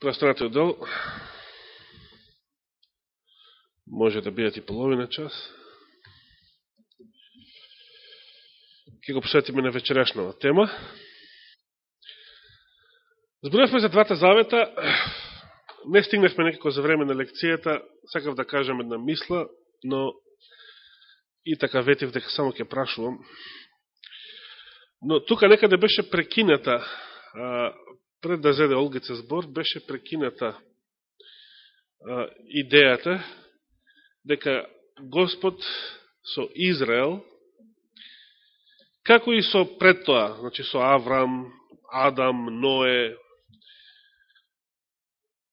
Преостанатиот дел може да бидат и половина час. Ке го посетиме на вечерашнава тема. Зборувавме за двата завета, не стигнахме некако за време на лекцијата, сакав да кажам една мисла, но и така ветив дека само ќе прашувам. Но тука некаде беше прекината, а, пред да зеде Олгица збор, беше прекината а, идејата дека Господ со Израел, како и со пред тоа, значи со Аврам, Адам, Ное,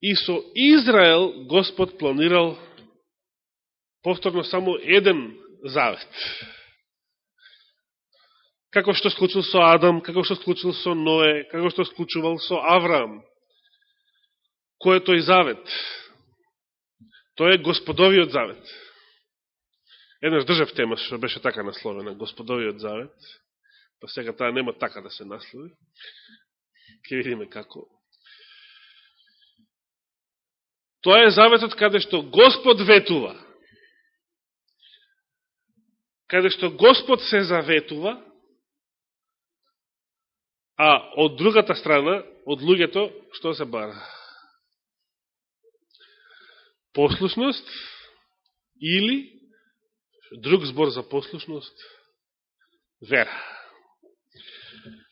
и со Израел Господ планирал повторно само еден завет. Како што склучил со Адам, како што склучил со Ное, како што склучувал со Авраам. Кој е тој завет? Тој е Господовиот завет. Еднаш држав тема што беше така насловена, Господовиот завет, па сега таа нема така да се наслови. Ке видиме како. Тоа е заветот каде што Господ ветува каде што Господ се заветува, а од другата страна, од луѓето, што се бара? Послушност или друг збор за послушност, вера.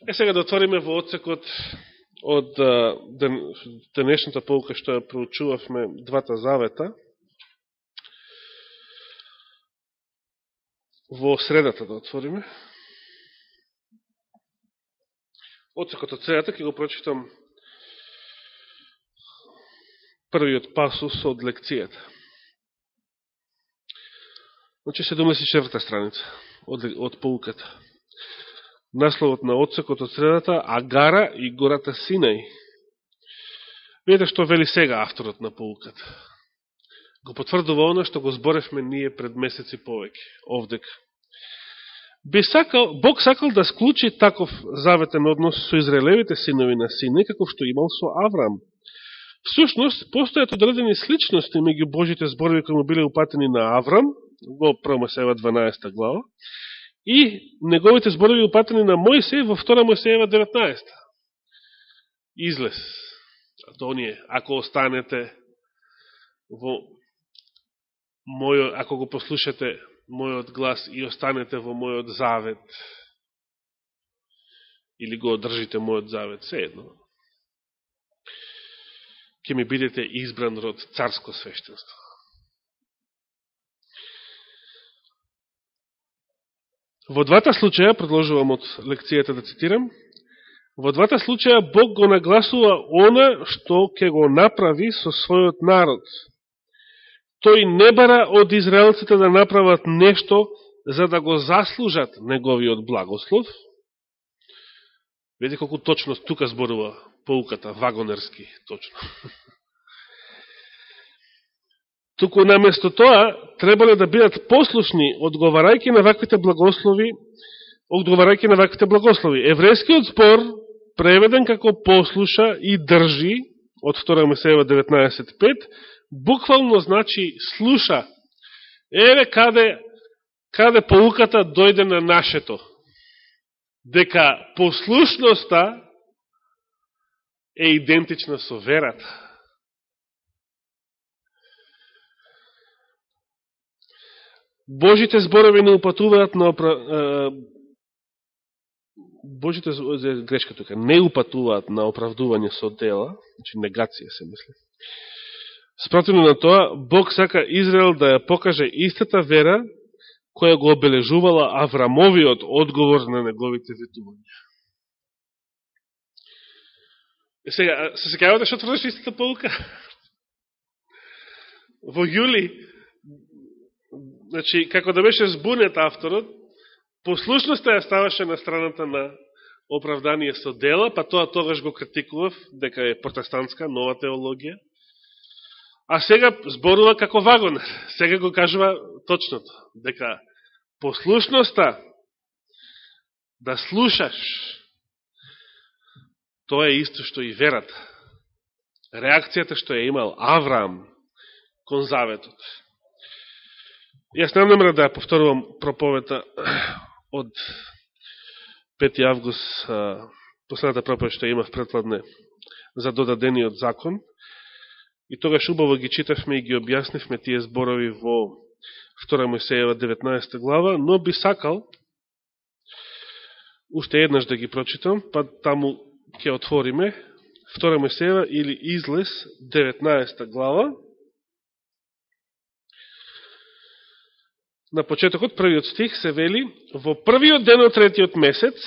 Е сега да отвориме во отсекот од денешната полка што ја проучувавме двата завета, во средата да отвориме. Оцекот од средата ќе го прочитам првиот пасус од лекцијата. Значи 74 страница од, од полуката. Насловот на отсекот од средата Агара и гората Синај. Видете што вели сега авторот на полуката го потврдува оно што го зборевме ние пред месеци повеќе, овдека. Би сакал, Бог сакал да склучи таков заветен однос со израелевите синови на сине, како што имал со Аврам. Всушност, постојат одредени сличности меѓу Божите зборови кои му биле упатени на Аврам, во 1 12 глава, и неговите зборови упатени на Мојсе во 2 Мојсеева 19. Излез. Тоа ние, ако останете во мојот, ако го послушате мојот глас и останете во мојот завет, или го одржите мојот завет, се едно, ќе ми бидете избран род царско свештенство. Во двата случаја, продолжувам од лекцијата да цитирам, во двата случаја Бог го нагласува она што ќе го направи со својот народ – тој не бара од израелците да направат нешто за да го заслужат неговиот благослов. Видите колку точно тука зборува поуката, вагонерски, точно. Туку наместо тоа, требале да бидат послушни, одговарајќи на ваквите благослови, одговарајќи на ваквите благослови. Еврејскиот спор, преведен како послуша и држи, од 2 Месеева 19.5, буквално значи слуша. Еве каде, каде полуката дојде на нашето. Дека послушноста е идентична со верата. Божите зборови не упатуваат на опра... Божите грешка тука не упатуваат на оправдување со дела, значи негација се мисли. Спротивно на тоа, Бог сака Израел да ја покаже истата вера која го обележувала Аврамовиот одговор на неговите ветувања. Сега, се секавате што тврдиш истата полука? Во јули, значи, како да беше збунет авторот, послушноста ја ставаше на страната на оправдание со дела, па тоа тогаш го критикував, дека е протестантска, нова теологија, А сега зборува како вагонер. Сега го кажува точното. Дека послушноста да слушаш тоа е исто што и верата. реакцијата што е имал Авраам кон заветот. Јас не намера да ја повторувам проповета од 5. август, последната проповед што имав предкладне за додадениот закон. И тогаш убаво ги читавме и ги објаснивме тие зборови во 2 Мојсеева 19 глава, но би сакал уште еднаш да ги прочитам, па таму ќе отвориме 2 Мојсеева или Излез 19 глава. На почетокот првиот стих се вели во првиот ден од третиот месец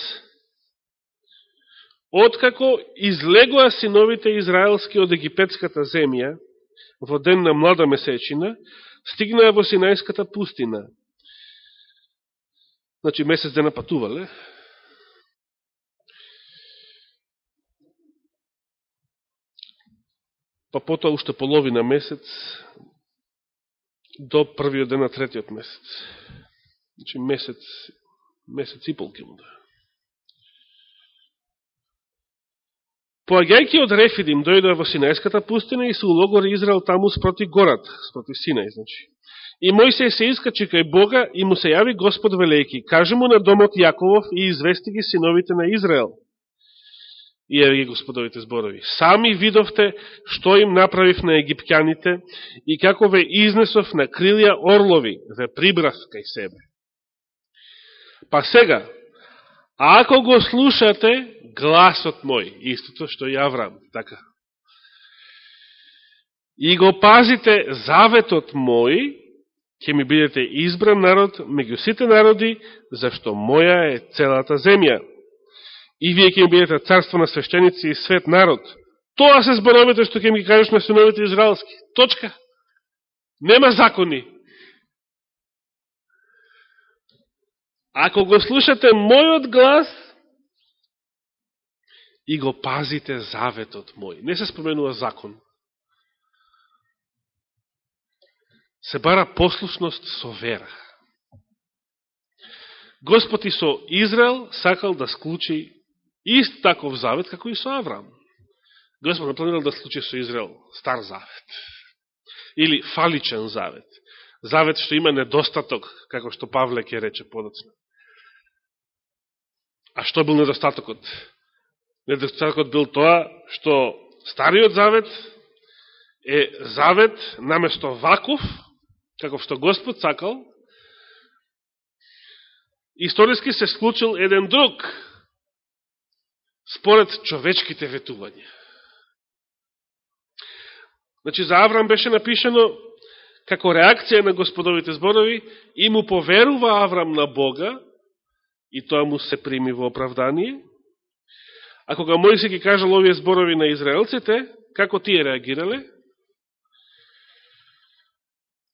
откако излегоа синовите израелски од египетската земја во ден на млада месечина, стигнаа во Синајската пустина. Значи, месец дена патувале. Па потоа уште половина месец до првиот ден на третиот месец. Значи, месец, месец и пол му да. Поаѓајќи од Рефидим, дојдоа во Синајската пустина и се улогори Израел таму спроти горат, спроти Синај, значи. И Мојсеј се искачи кај Бога и му се јави Господ велејки, каже му на домот Јаковов и извести ги синовите на Израел. И еве ги Господовите зборови. Сами видовте што им направив на египтјаните и како ве изнесов на крилја орлови, ве прибрав кај себе. Па сега, А ако го слушате, гласот мој, истото што ја Авраам, така. И го пазите заветот мој, ќе ми бидете избран народ меѓу сите народи, зашто моја е целата земја. И вие ќе ми бидете царство на свештеници и свет народ. Тоа се зборовите што ќе ми кажеш на синовите израелски. Точка. Нема закони. Ако го слушате мојот глас, и го пазите заветот мој. Не се споменува закон. Се бара послушност со вера. Господ и со Израел сакал да склучи ист таков завет, како и со Авраам. Господ планирал да склучи со Израел стар завет. Или фаличен завет. Завет што има недостаток, како што Павле ќе рече подоцна. А што бил недостатокот? Недостатокот бил тоа што Стариот Завет е Завет наместо ваков, како што Господ сакал, историски се склучил еден друг, според човечките ветувања. Значи, за Аврам беше напишено како реакција на господовите зборови и му поверува Аврам на Бога и тоа му се прими во оправдание, А кога Мојсе ги кажал овие зборови на израелците, како тие реагирале?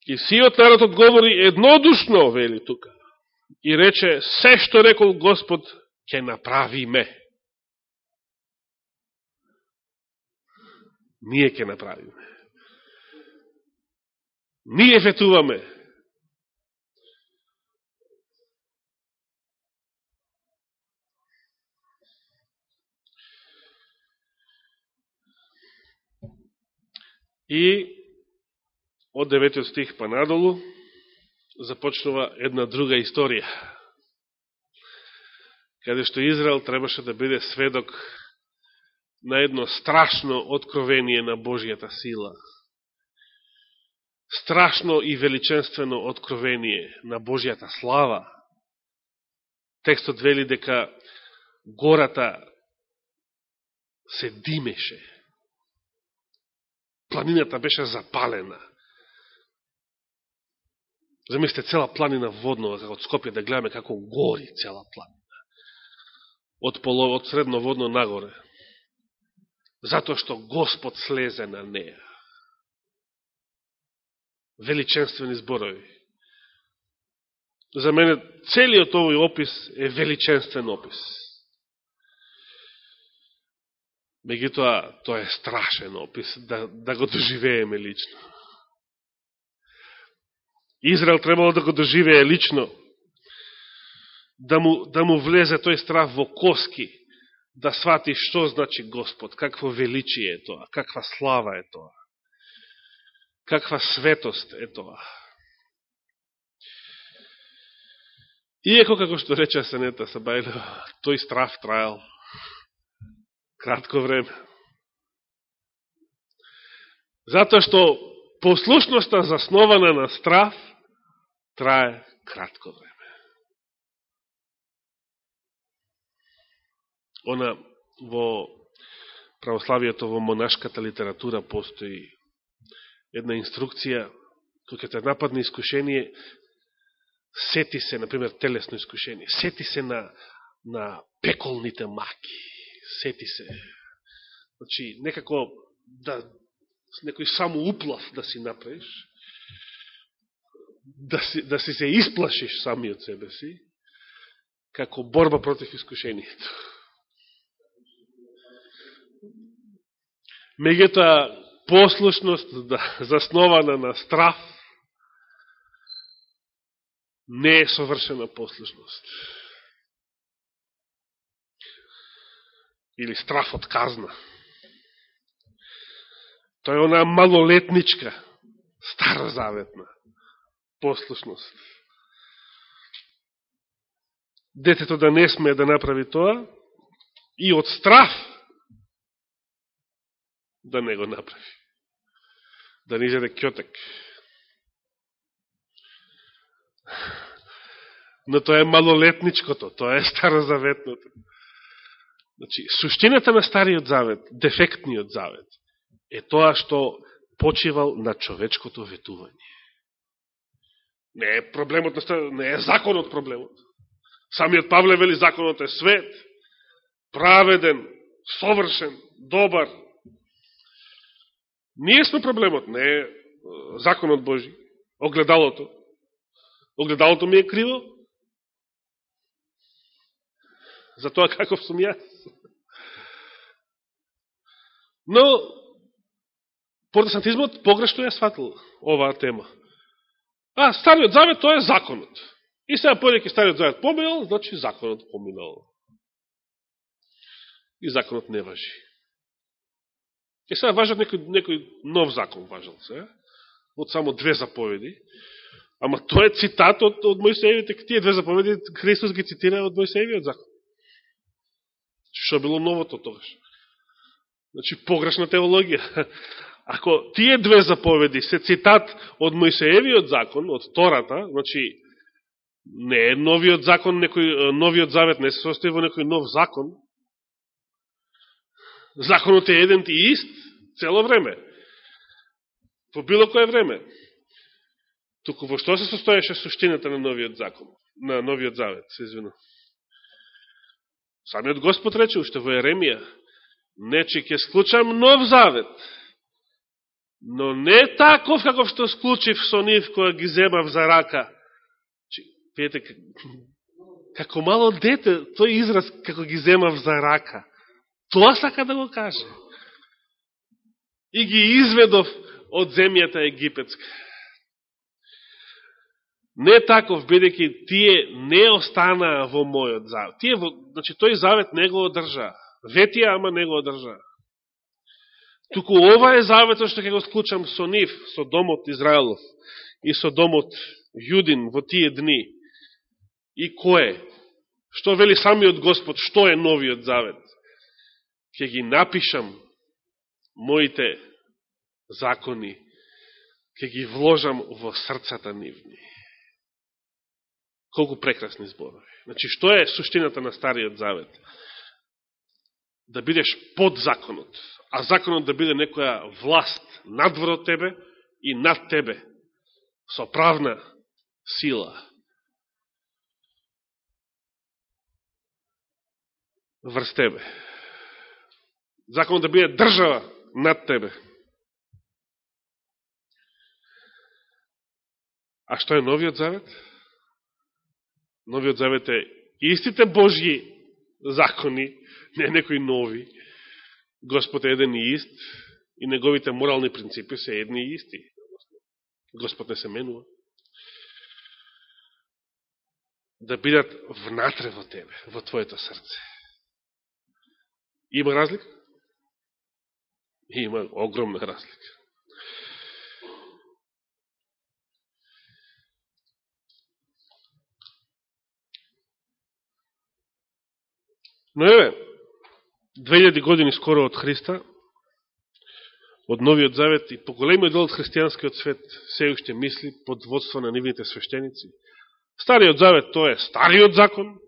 И сиот народ одговори еднодушно, вели тука, и рече, се што рекол Господ, ќе направиме. Ние ќе направиме. Ние ветуваме. И од деветиот стих па надолу започнува една друга историја, каде што Израел требаше да биде сведок на едно страшно откровение на Божијата сила. Страшно и величенствено откровение на Божијата слава. Текстот вели дека гората се димеше планината беше запалена. Замислите цела планина воднова, така како од Скопје да гледаме како гори цела планина. Од, полов, од средно водно нагоре. Затоа што Господ слезе на неја. Величенствени зборови. За мене целиот овој опис е величенствен опис. Меѓутоа, тоа е страшен опис, да, да го доживееме лично. Израел требало да го доживее лично, да му, да му влезе тој страх во коски, да свати што значи Господ, какво величие е тоа, каква слава е тоа, каква светост е тоа. Иеко, како што рече Асенета Сабајлева, тој страф трајал кратко време. Затоа што послушноста заснована на страф трае кратко време. Она во православието, во монашката литература постои една инструкција, кој ќе те нападне искушение, сети се, например, телесно искушение, сети се на, на пеколните маки, сети се. Значи, некако да, некој само уплав да си направиш, да си, да си се исплашиш сами од себе си, како борба против искушението. Меѓутоа, послушност да, заснована на страф, не е совршена послушност. Или страф од казна. Тоа е она малолетничка, старозаветна послушност. Детето да не смее да направи тоа и од страф да не го направи. Да не изеде кјотек. Но тоа е малолетничкото, тоа е старозаветното. Значи, суштината на Стариот Завет, дефектниот Завет, е тоа што почивал на човечкото ветување. Не е проблемот, не е законот проблемот. Самиот Павле вели законот е свет, праведен, совршен, добар. Ние сме проблемот, не е законот Божи, огледалото. Огледалото ми е криво. За тоа каков сум јас. Но, протестантизмот погрешно ја сватил оваа тема. А, Стариот Завет, тоа е законот. И сега појдеќи Стариот Завет поминал, значи законот поминал. И законот не важи. Ке сега важат некој, некој нов закон важал се, од само две заповеди, Ама тоа е цитат од, од Мојсеевите, тие две заповеди Христос ги цитира од Мојсеевиот закон. Што било новото тогаш? Значи, погрешна теологија. Ако тие две заповеди се цитат од Мојсеевиот закон, од Тората, значи, не е новиот закон, некој, новиот завет не се состои во некој нов закон. Законот е еден и ист цело време. во било кое време. Туку во што се состоеше суштината на новиот закон, на новиот завет, се извина. Самиот Господ рече уште во Еремија, не че ќе склучам нов завет, но не таков каков што склучив со нив која ги земав за рака. Пиете, како мало дете, тој израз како ги земав за рака. Тоа сака да го каже. И ги изведов од земјата египетска. Не таков, бидеќи тие не останаа во мојот завет. Тие, во, значи, тој завет не го одржа. Ветија, ама не го одржа. Туку ова е заветот што ќе го склучам со нив, со домот Израелов и со домот Јудин во тие дни. И кое? Што вели самиот Господ, што е новиот завет? Ќе ги напишам моите закони, ќе ги вложам во срцата нивни. Колку прекрасни зборови. Значи, што е суштината на Стариот Завет? Да бидеш под законот, а законот да биде некоја власт надвор од тебе и над тебе, со правна сила. Врз тебе. Законот да биде држава над тебе. А што е новиот завет? Новиот завет е истите Божји закони, не некои нови. Господ е еден и ист и неговите морални принципи се едни и исти. Господ не се менува. Да бидат внатре во тебе, во твоето срце. Има разлика? Има огромна разлика. Но еве, 2000 години скоро од Христа, од Новиот Завет и поголемиот дел од христијанскиот свет се уште мисли под водство на нивните свештеници. Стариот Завет тоа е стариот закон,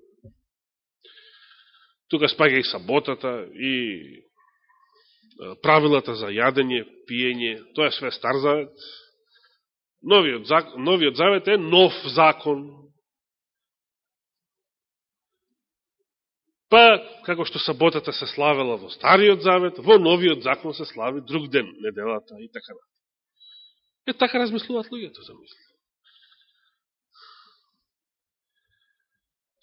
тука спаѓа и саботата, и правилата за јадење, пиење, тоа е све Стар Завет. Новиот, новиот Завет е нов закон, Па, како што саботата се славела во Стариот Завет, во Новиот Закон се слави друг ден, неделата и така на. Е, така размислуваат луѓето за мисли.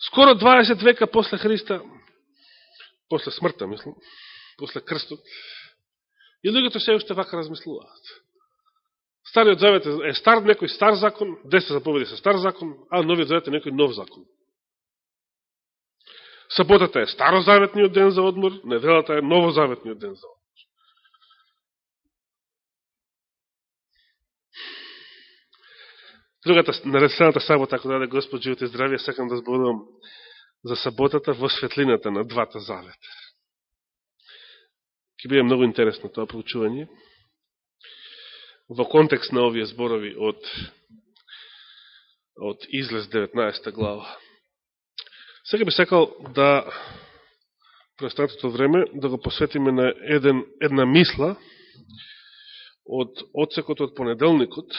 Скоро 20 века после Христа, после смртта, мислам, после крстот, и луѓето се уште вака размислуваат. Стариот Завет е стар, некој стар закон, 10 заповеди се стар закон, а Новиот Завет е некој нов закон. Саботата е старозаветниот ден за одмор, неделата е новозаветниот ден за одмор. Другата, наредствената сабота, ако даде Господ живот и здравие, сакам да зборувам за саботата во светлината на двата завета. Ќе биде многу интересно тоа проучување. Во контекст на овие зборови од, од излез 19 глава. Сега би сакал да престатото време да го посветиме на еден, една мисла од одсекот од понеделникот.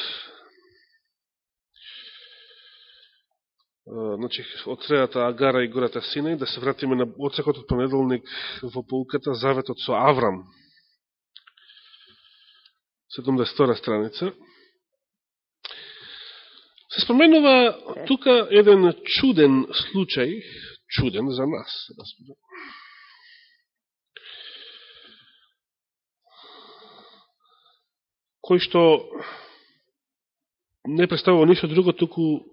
Значи, од средата Агара и гората Сина и да се вратиме на одсекот од понеделник во полуката Заветот со Аврам. 72 страница. Се споменува тука еден чуден случај, чуден за нас, разбира. кој што не представува ништо друго, туку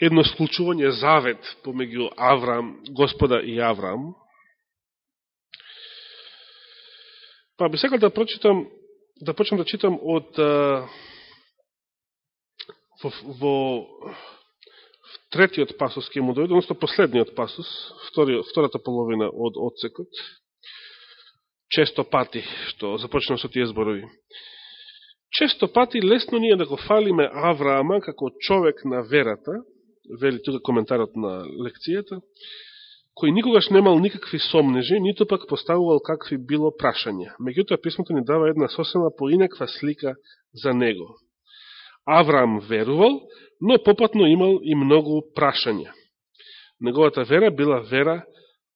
едно склучување завет помеѓу Аврам, Господа и Аврам. Па би сакал да прочитам, да почнам да читам од во, во третиот пасус ќе му дојде, односно последниот пасус, втори, втората половина од одсекот, често пати, што започнам со тие зборови. Често пати лесно ние да го фалиме Авраама како човек на верата, вели тука коментарот на лекцијата, кој никогаш немал никакви сомнежи, ниту пак поставувал какви било прашања. Меѓутоа, писмото ни дава една сосема поинаква слика за него. Авраам верувал, но попатно имал и многу прашања. Неговата вера била вера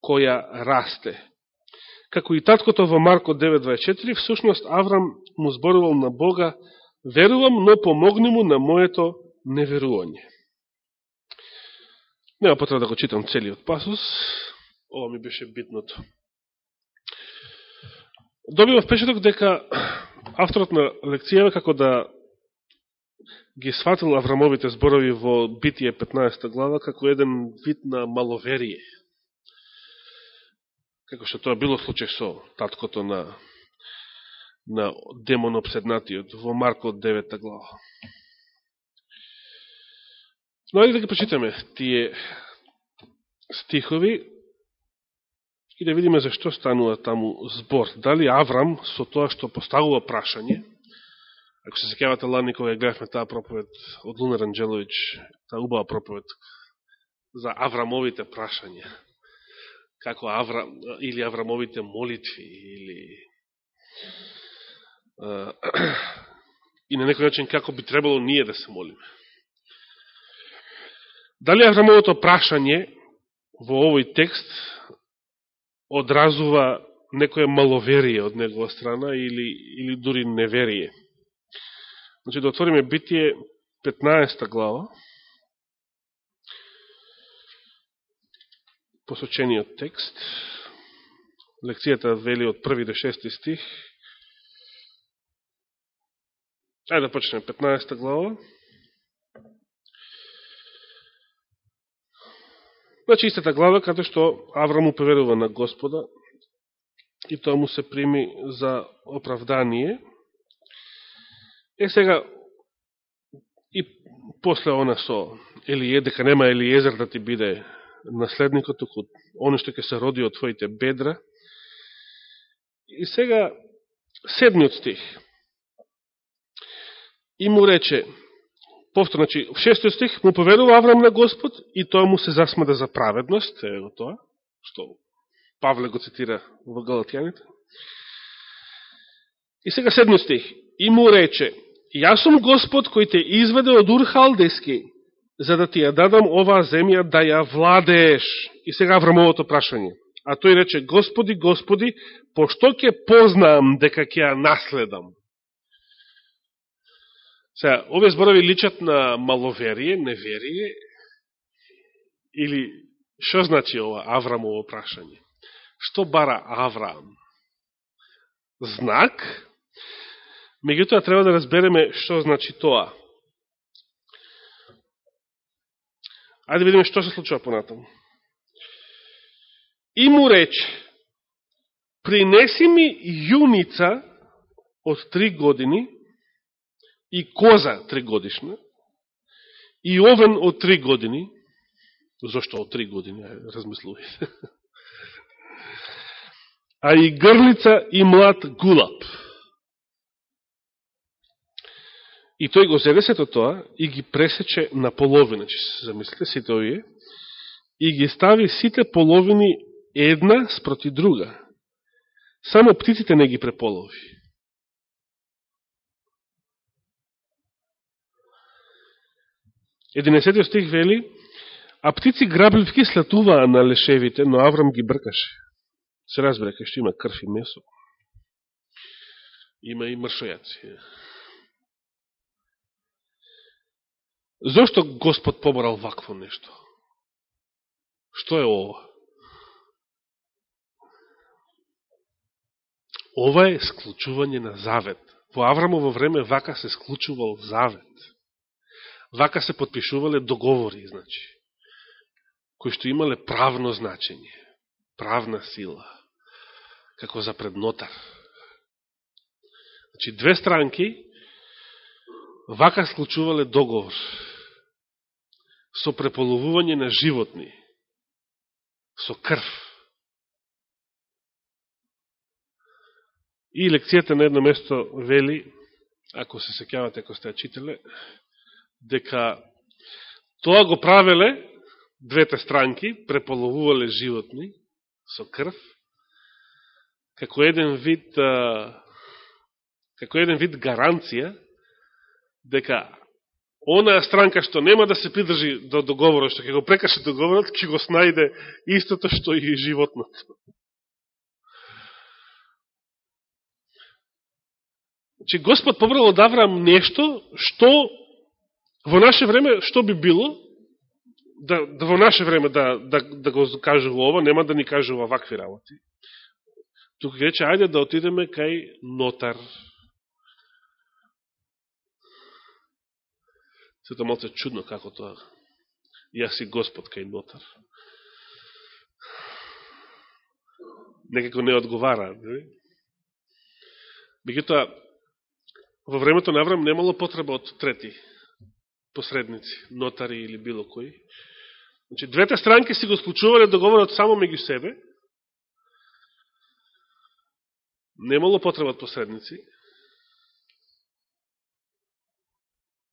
која расте. Како и таткото во Марко 9.24, всушност Авраам му зборувал на Бога, верувам, но помогни му на моето неверување. Нема потреба да го читам целиот пасус, ова ми беше битното. Добивам впечаток дека авторот на лекцијава како да ги сватил Аврамовите зборови во Битие 15 глава како еден вид на маловерие. Како што тоа било случај со таткото на, на демон обседнатиот во Марко 9 глава. Но ајде да ги прочитаме тие стихови и да видиме зашто станува таму збор. Дали Аврам со тоа што поставува прашање, Ако се секјавате лани кога ја гледавме таа проповед од Лунар Анджелович, таа убава проповед за Аврамовите прашања. Како Аврам, или Аврамовите молитви, или и на некој начин како би требало ние да се молиме. Дали Аврамовото прашање во овој текст одразува некоја маловерие од негова страна или, или дури неверие? Значи, да отвориме Битие 15 глава, посочениот текст, лекцијата вели од 1 до 6 стих. Ајде да почнем 15 глава. Значи, истата глава, каде што Аврам уповедува на Господа, и тоа му се прими за оправдание. Е сега, и после она со Елие, дека нема Елиезер да ти биде наследникот, туку оно што ќе се роди од твоите бедра. И сега, седмиот стих. И му рече, повтор, значи, в шестиот стих, му поведува Аврам на Господ и тоа му се засмада за праведност, е тоа, што Павле го цитира во Галатјаните. И сега седмиот стих. И му рече, јас сум Господ кој те изведе од Ур Халдески, за да ти ја дадам оваа земја да ја владееш. И сега Аврамовото прашање. А тој рече, Господи, Господи, пошто ќе познаам дека ќе ја наследам? Сега, овие зборови личат на маловерие, неверие, или што значи ова Аврамово прашање? Што бара Авраам? Знак? Меѓутоа треба да разбереме што значи тоа. Ајде да видиме што се случува понатаму. И му рече, принеси ми јуница од три години, и коза тригодишна и овен од три години, зашто од три години, размислувајте, а и грлица и млад гулап. И тој го зеде сето тоа и ги пресече на половина, че се замислите, сите овие, и ги стави сите половини една спроти друга. Само птиците не ги преполови. 11 стих вели, а птици грабливки слетуваа на лешевите, но Аврам ги бркаше. Се разбере, кај што има крв и месо. Има и мршојаци. Зошто Господ поборал вакво нешто? Што е ова? Ова е склучување на завет. По Аврамово време вака се склучувал завет вака се подпишувале договори, значи, кои што имале правно значење, правна сила, како за преднотар. Значи, две странки вака склучувале договор со преполовување на животни, со крв. И лекцијата на едно место вели, ако се секјавате, ако сте читале, дека тоа го правеле двете странки, преполовувале животни со крв, како еден вид како еден вид гаранција дека онаа странка што нема да се придржи до договорот, што ќе го прекаше договорот, ќе го снајде истото што и животното. Че Господ побрал од Авраам нешто што Во наше време, што би било, да, да во наше време да, да, да го кажува ова, нема да ни кажува вакви работи. Тука рече, ајде да отидеме кај нотар. Сето малце чудно како тоа. Јас си Господ кај нотар. Некако не одговара. Не? Меѓутоа, во времето на Аврам немало потреба од трети посредници, нотари или било кои. Значи, двете странки си го склучувале договорот само меѓу себе. Немало потреба од посредници.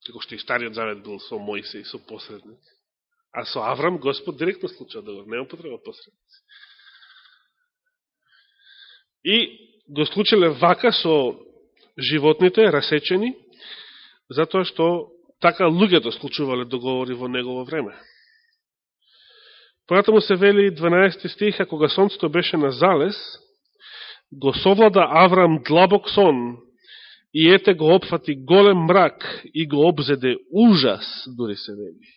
Како што и Стариот Завет бил со Мојсе и со посредници. А со Аврам Господ директно склучува договор. Нема потреба од посредници. И го склучиле вака со животните расечени, затоа што Така луѓето склучувале договори во негово време. Понатаму се вели 12 стих, а кога сонцето беше на залез, го совлада Аврам длабок сон, и ете го опфати голем мрак, и го обзеде ужас, дури се вели.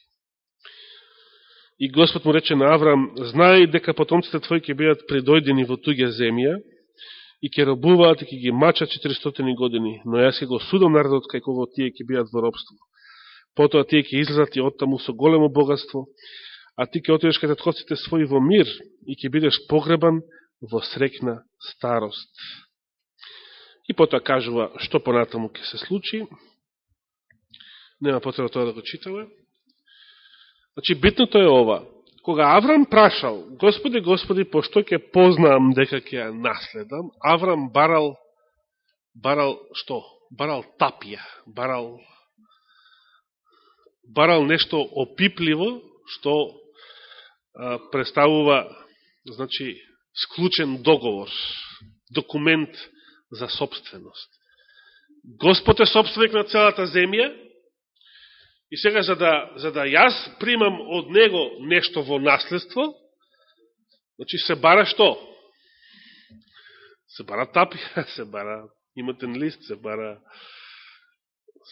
И Господ му рече на Аврам, знај дека потомците твои ќе бидат придојдени во туѓа земја, и ќе робуваат и ќе ги мачат 400 години, но јас ќе го судам народот кај кого тие ќе бидат во робство. Потоа тие ќе излезат и оттаму со големо богатство, а ти ќе отидеш кај татковците своји во мир и ќе бидеш погребан во срекна старост. И потоа кажува што понатаму ќе се случи. Нема потреба тоа да го читаме. Значи, битното е ова. Кога Аврам прашал, Господи, Господи, пошто ќе познаам дека ќе ја наследам, Аврам барал, барал што? Барал тапија, барал, барал нешто опипливо, што а, представува, значи, склучен договор, документ за собственост. Господ е собственик на целата земја и сега за да, за да јас примам од него нешто во наследство, значи се бара што? Се бара тапија, се бара имотен лист, се бара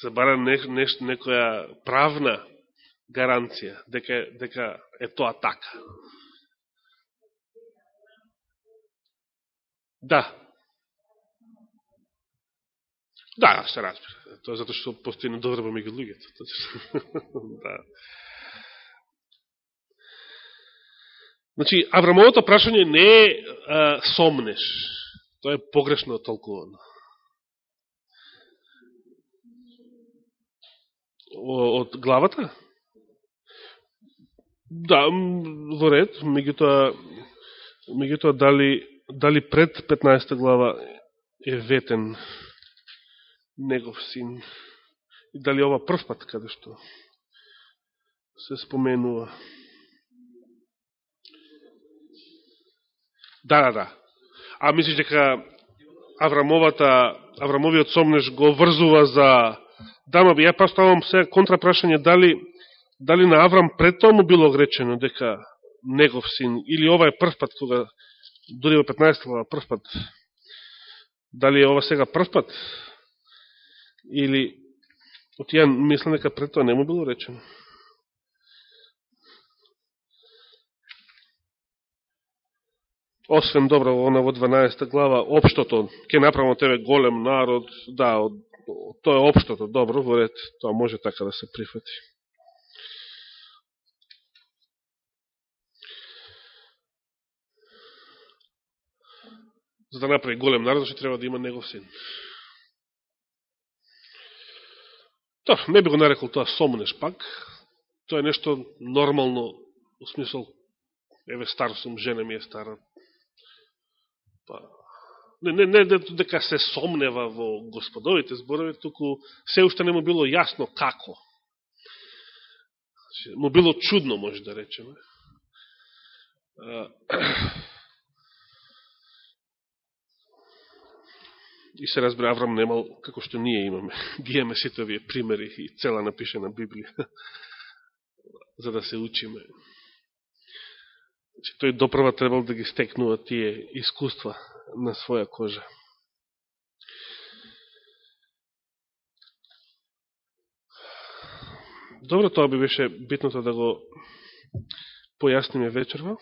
се бара не, не, некоја правна гаранција дека, дека е тоа така. Да, Да, да се разбира. Тоа е затоа што постои недоверба меѓу луѓето. да. Значи, Аврамовото прашање не е а, сомнеш. Тоа е погрешно толкувано. Од главата? Да, во ред, меѓутоа, меѓутоа дали, дали пред 15 глава е ветен негов син. И дали ова прв пат каде што се споменува. Да, да, да. А мислиш дека Аврамовата, Аврамовиот сомнеш го врзува за... Да, ма би, ја поставам се контрапрашање дали, дали на Аврам пред тоа му било речено дека негов син, или ова е прв пат кога, дури во 15 глава, прв пат, дали е ова сега прв пат, Или, од ја мислам дека пред тоа не му било речено. Освен добро, она во 12 глава, општото, ќе направам тебе голем народ, да, тоа е општото, добро, во ред, тоа може така да се прифати. За да направи голем народ, што треба да има негов син. Тоа, не би го нарекол тоа сомнеш пак. Тоа е нешто нормално, у смисол, еве стар сум, жена ми е стара. Па, не, не, не да- дека се сомнева во господовите зборови, туку се уште не му било јасно како. Значи, му било чудно, може да речеме. и се разбира Аврам немал, како што ние имаме. Ги имаме сите овие примери и цела напишена Библија, за да се учиме. Значи, тој допрва требал да ги стекнува тие искуства на своја кожа. Добро, тоа би беше битното да го појасниме вечерва.